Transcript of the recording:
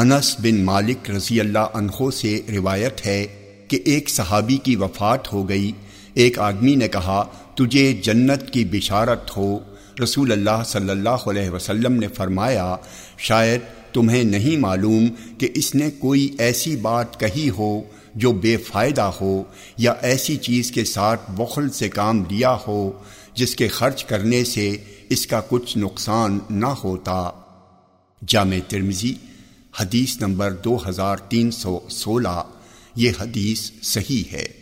انس بن مالک رضی اللہ عنہ سے روایت ہے کہ ایک صحابی کی وفات ہو گئی۔ ایک آدمی نے کہا، تجھے جنت کی بشارت ہو۔ رسول اللہ صلی اللہ علیہ وسلم نے فرمایا، شاید تمہیں نہیں معلوم کہ اس نے کوئی ایسی بات کہی ہو جو بے فائدہ ہو یا ایسی چیز کے ساتھ بخل سے کام لیا ہو، جس کے خرچ کرنے سے اس کا کچھ نقصان نہ ہوتا۔ جامع ترمزی حدیث نمبر دو ہزار تین سو سولہ یہ حدیث صحیح ہے۔